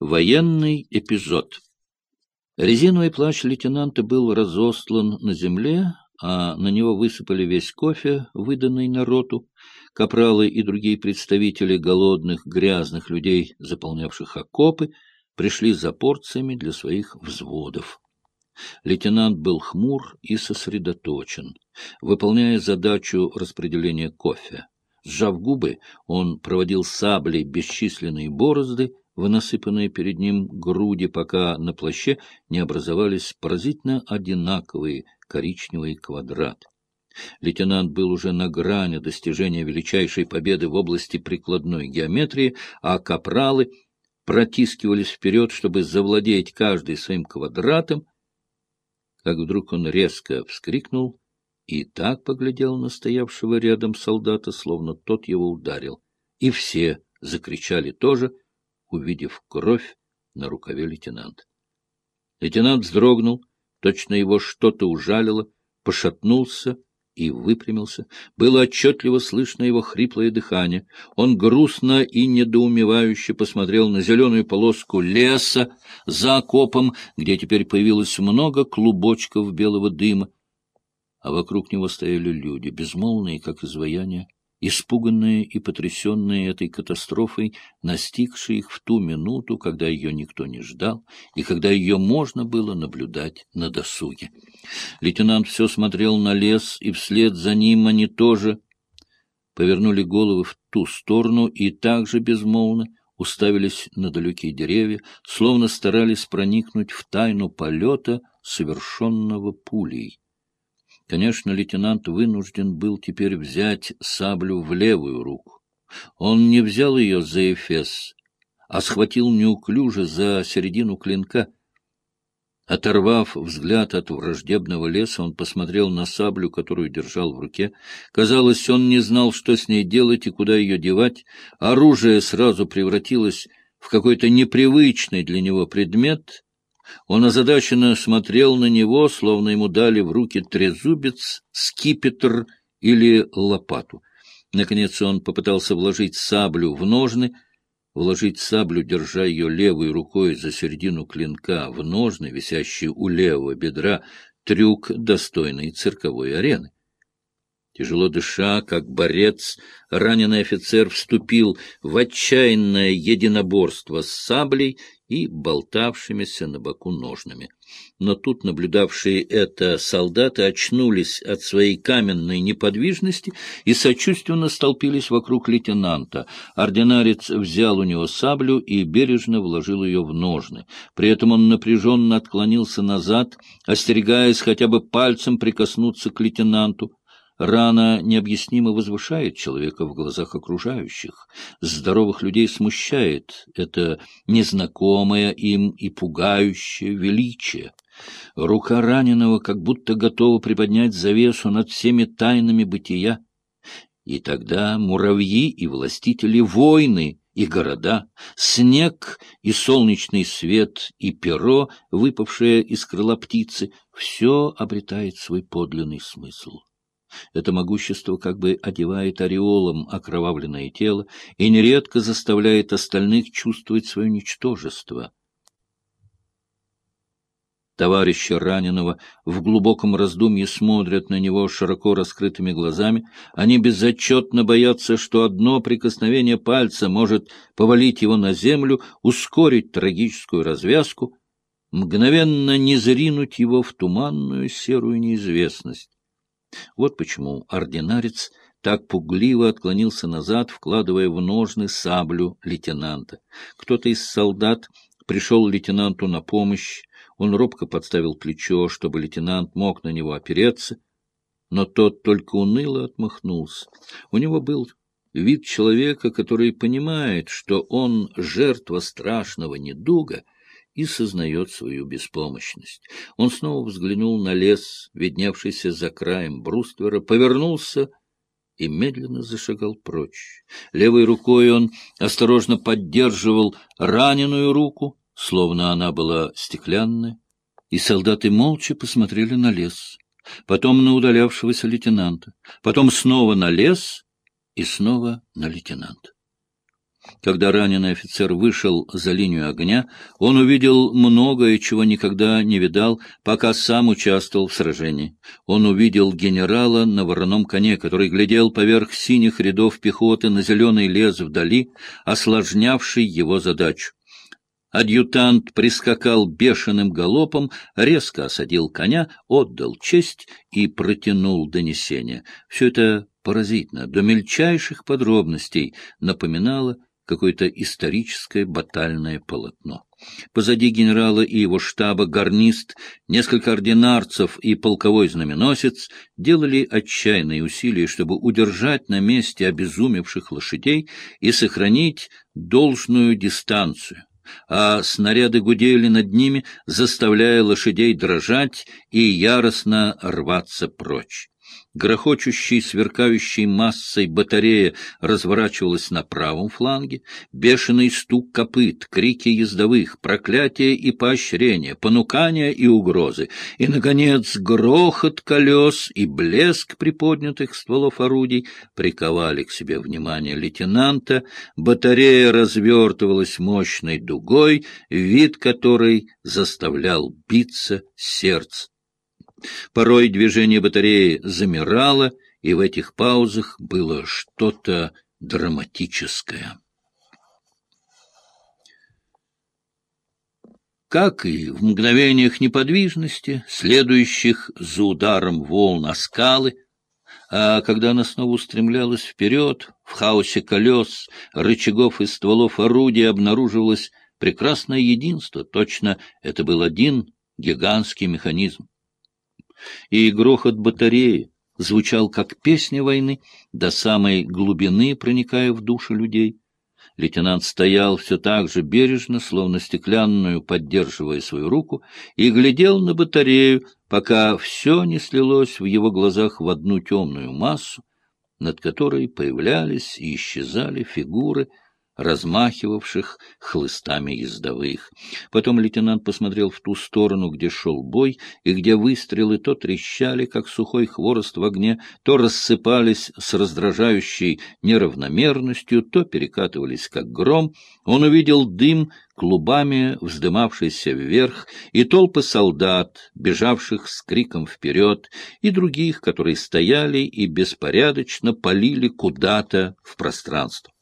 Военный эпизод. Резиновый плащ лейтенанта был разостлан на земле, а на него высыпали весь кофе, выданный народу. Капралы и другие представители голодных, грязных людей, заполнявших окопы, пришли за порциями для своих взводов. Лейтенант был хмур и сосредоточен, выполняя задачу распределения кофе. Сжав губы, он проводил саблей бесчисленные борозды, в насыпанные перед ним груди, пока на плаще не образовались поразительно одинаковые коричневые квадраты. Лейтенант был уже на грани достижения величайшей победы в области прикладной геометрии, а капралы протискивались вперед, чтобы завладеть каждый своим квадратом, как вдруг он резко вскрикнул и так поглядел на стоявшего рядом солдата, словно тот его ударил. И все закричали тоже — увидев кровь на рукаве лейтенанта. Лейтенант вздрогнул, точно его что-то ужалило, пошатнулся и выпрямился. Было отчетливо слышно его хриплое дыхание. Он грустно и недоумевающе посмотрел на зеленую полоску леса за окопом, где теперь появилось много клубочков белого дыма, а вокруг него стояли люди, безмолвные, как изваяния испуганные и потрясенные этой катастрофой, настигшей их в ту минуту, когда ее никто не ждал и когда ее можно было наблюдать на досуге. Лейтенант все смотрел на лес, и вслед за ним они тоже повернули головы в ту сторону и также безмолвно уставились на далекие деревья, словно старались проникнуть в тайну полета, совершенного пулей. Конечно, лейтенант вынужден был теперь взять саблю в левую руку. Он не взял ее за эфес, а схватил неуклюже за середину клинка. Оторвав взгляд от враждебного леса, он посмотрел на саблю, которую держал в руке. Казалось, он не знал, что с ней делать и куда ее девать. Оружие сразу превратилось в какой-то непривычный для него предмет, он озадаченно смотрел на него, словно ему дали в руки трезубец, скипетр или лопату. Наконец он попытался вложить саблю в ножны, вложить саблю, держа ее левой рукой за середину клинка в ножны, висящие у левого бедра, трюк, достойный цирковой арены. Тяжело дыша, как борец, раненый офицер вступил в отчаянное единоборство с саблей и болтавшимися на боку ножными. Но тут наблюдавшие это солдаты очнулись от своей каменной неподвижности и сочувственно столпились вокруг лейтенанта. Ординарец взял у него саблю и бережно вложил ее в ножны. При этом он напряженно отклонился назад, остерегаясь хотя бы пальцем прикоснуться к лейтенанту. Рана необъяснимо возвышает человека в глазах окружающих. Здоровых людей смущает это незнакомое им и пугающее величие. Рука раненого как будто готова приподнять завесу над всеми тайнами бытия. И тогда муравьи и властители войны и города, снег и солнечный свет и перо, выпавшее из крыла птицы, все обретает свой подлинный смысл. Это могущество как бы одевает ореолом окровавленное тело и нередко заставляет остальных чувствовать свое ничтожество. Товарищи раненого в глубоком раздумье смотрят на него широко раскрытыми глазами. Они безотчетно боятся, что одно прикосновение пальца может повалить его на землю, ускорить трагическую развязку, мгновенно не зринуть его в туманную серую неизвестность. Вот почему ординарец так пугливо отклонился назад, вкладывая в ножны саблю лейтенанта. Кто-то из солдат пришел лейтенанту на помощь, он робко подставил плечо, чтобы лейтенант мог на него опереться, но тот только уныло отмахнулся. У него был вид человека, который понимает, что он жертва страшного недуга — и сознает свою беспомощность. Он снова взглянул на лес, видневшийся за краем бруствера, повернулся и медленно зашагал прочь. Левой рукой он осторожно поддерживал раненую руку, словно она была стеклянная, и солдаты молча посмотрели на лес, потом на удалявшегося лейтенанта, потом снова на лес и снова на лейтенанта. Когда раненый офицер вышел за линию огня, он увидел многое, чего никогда не видал, пока сам участвовал в сражении. Он увидел генерала на вороном коне, который глядел поверх синих рядов пехоты на зеленый лес вдали, осложнявший его задачу. Адъютант прискакал бешеным галопом, резко осадил коня, отдал честь и протянул донесение. Все это поразительно, до мельчайших подробностей напоминало какое-то историческое батальное полотно. Позади генерала и его штаба гарнист, несколько ординарцев и полковой знаменосец делали отчаянные усилия, чтобы удержать на месте обезумевших лошадей и сохранить должную дистанцию а снаряды гудели над ними, заставляя лошадей дрожать и яростно рваться прочь. Грохочущей, сверкающей массой батарея разворачивалась на правом фланге, бешеный стук копыт, крики ездовых, проклятия и поощрения, понукания и угрозы, и, наконец, грохот колес и блеск приподнятых стволов орудий приковали к себе внимание лейтенанта, батарея развертывалась мощной дугой, вид которой заставлял биться сердце. Порой движение батареи замирало, и в этих паузах было что-то драматическое. Как и в мгновениях неподвижности, следующих за ударом волн о скалы, а когда она снова устремлялась вперед, в хаосе колес, рычагов и стволов орудий обнаруживалось прекрасное единство, точно это был один гигантский механизм и грохот батареи звучал как песня войны, до самой глубины проникая в души людей. Лейтенант стоял все так же бережно, словно стеклянную, поддерживая свою руку, и глядел на батарею, пока все не слилось в его глазах в одну темную массу, над которой появлялись и исчезали фигуры — размахивавших хлыстами ездовых. Потом лейтенант посмотрел в ту сторону, где шел бой, и где выстрелы то трещали, как сухой хворост в огне, то рассыпались с раздражающей неравномерностью, то перекатывались, как гром. Он увидел дым, клубами вздымавшийся вверх, и толпы солдат, бежавших с криком вперед, и других, которые стояли и беспорядочно полили куда-то в пространство.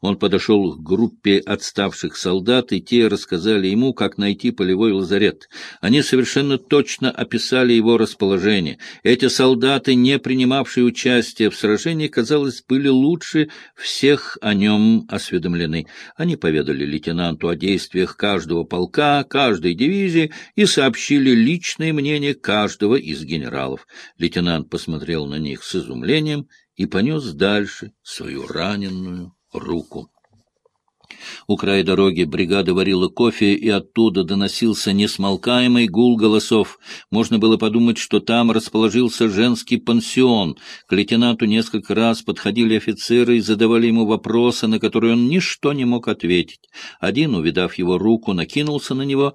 Он подошел к группе отставших солдат, и те рассказали ему, как найти полевой лазарет. Они совершенно точно описали его расположение. Эти солдаты, не принимавшие участие в сражении, казалось, были лучше всех о нем осведомлены. Они поведали лейтенанту о действиях каждого полка, каждой дивизии и сообщили личное мнение каждого из генералов. Лейтенант посмотрел на них с изумлением и понес дальше свою раненую руку. У края дороги бригада варила кофе, и оттуда доносился несмолкаемый гул голосов. Можно было подумать, что там расположился женский пансион. К лейтенанту несколько раз подходили офицеры и задавали ему вопросы, на которые он ничто не мог ответить. Один, увидав его руку, накинулся на него.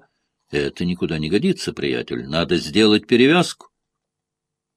«Это никуда не годится, приятель. Надо сделать перевязку».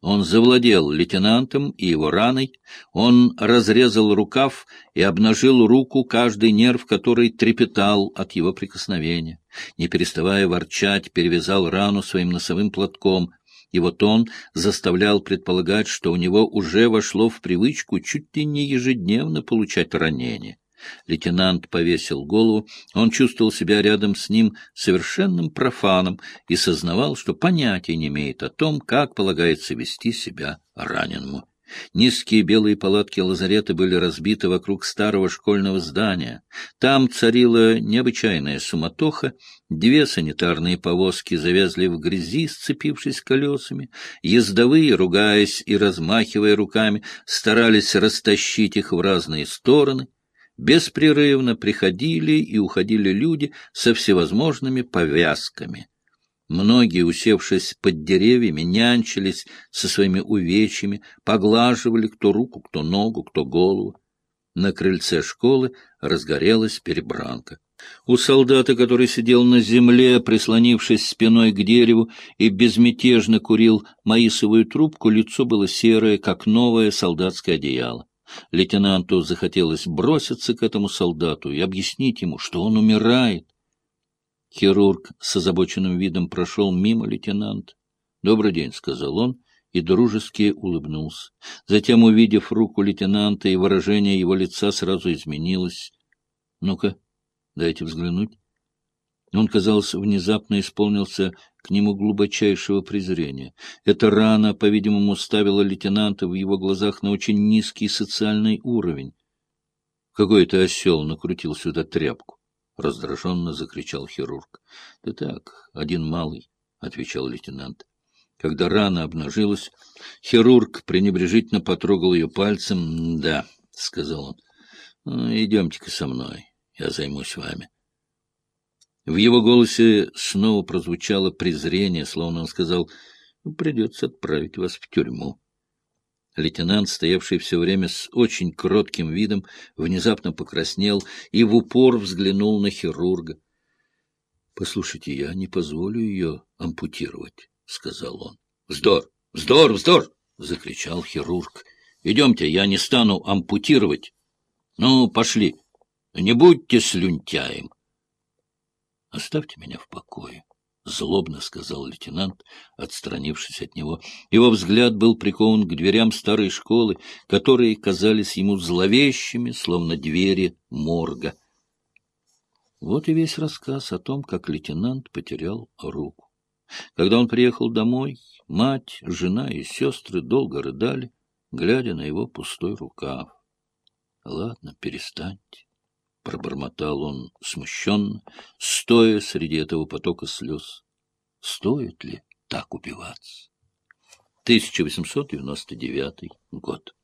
Он завладел лейтенантом и его раной, он разрезал рукав и обнажил руку, каждый нерв который трепетал от его прикосновения. Не переставая ворчать, перевязал рану своим носовым платком, и вот он заставлял предполагать, что у него уже вошло в привычку чуть ли не ежедневно получать ранения. Лейтенант повесил голову, он чувствовал себя рядом с ним совершенным профаном и сознавал, что понятия не имеет о том, как полагается вести себя раненому. Низкие белые палатки лазарета были разбиты вокруг старого школьного здания. Там царила необычайная суматоха, две санитарные повозки завязли в грязи, сцепившись колесами, ездовые, ругаясь и размахивая руками, старались растащить их в разные стороны — Беспрерывно приходили и уходили люди со всевозможными повязками. Многие, усевшись под деревьями, нянчились со своими увечьями, поглаживали кто руку, кто ногу, кто голову. На крыльце школы разгорелась перебранка. У солдата, который сидел на земле, прислонившись спиной к дереву и безмятежно курил маисовую трубку, лицо было серое, как новое солдатское одеяло. Лейтенанту захотелось броситься к этому солдату и объяснить ему, что он умирает. Хирург с озабоченным видом прошел мимо лейтенанта. — Добрый день, — сказал он и дружески улыбнулся. Затем, увидев руку лейтенанта, и выражение его лица сразу изменилось. — Ну-ка, дайте взглянуть. Он, казалось, внезапно исполнился к нему глубочайшего презрения. Эта рана, по-видимому, ставила лейтенанта в его глазах на очень низкий социальный уровень. Какой-то осел накрутил сюда тряпку. Раздраженно закричал хирург. — Да так, один малый, — отвечал лейтенант. Когда рана обнажилась, хирург пренебрежительно потрогал ее пальцем. — Да, — сказал он, ну, — идемте-ка со мной, я займусь вами. В его голосе снова прозвучало презрение, словно он сказал, «Ну, — Придется отправить вас в тюрьму. Лейтенант, стоявший все время с очень кротким видом, внезапно покраснел и в упор взглянул на хирурга. — Послушайте, я не позволю ее ампутировать. — сказал он. — Вздор! Вздор! Вздор! — закричал хирург. — Идемте, я не стану ампутировать. Ну, пошли. Не будьте слюнтяем. — Оставьте меня в покое. — злобно сказал лейтенант, отстранившись от него. Его взгляд был прикован к дверям старой школы, которые казались ему зловещими, словно двери морга. Вот и весь рассказ о том, как лейтенант потерял руку. Когда он приехал домой, мать, жена и сестры долго рыдали, глядя на его пустой рукав. — Ладно, перестаньте, — пробормотал он смущенно, стоя среди этого потока слез. — Стоит ли так убиваться? 1899 год.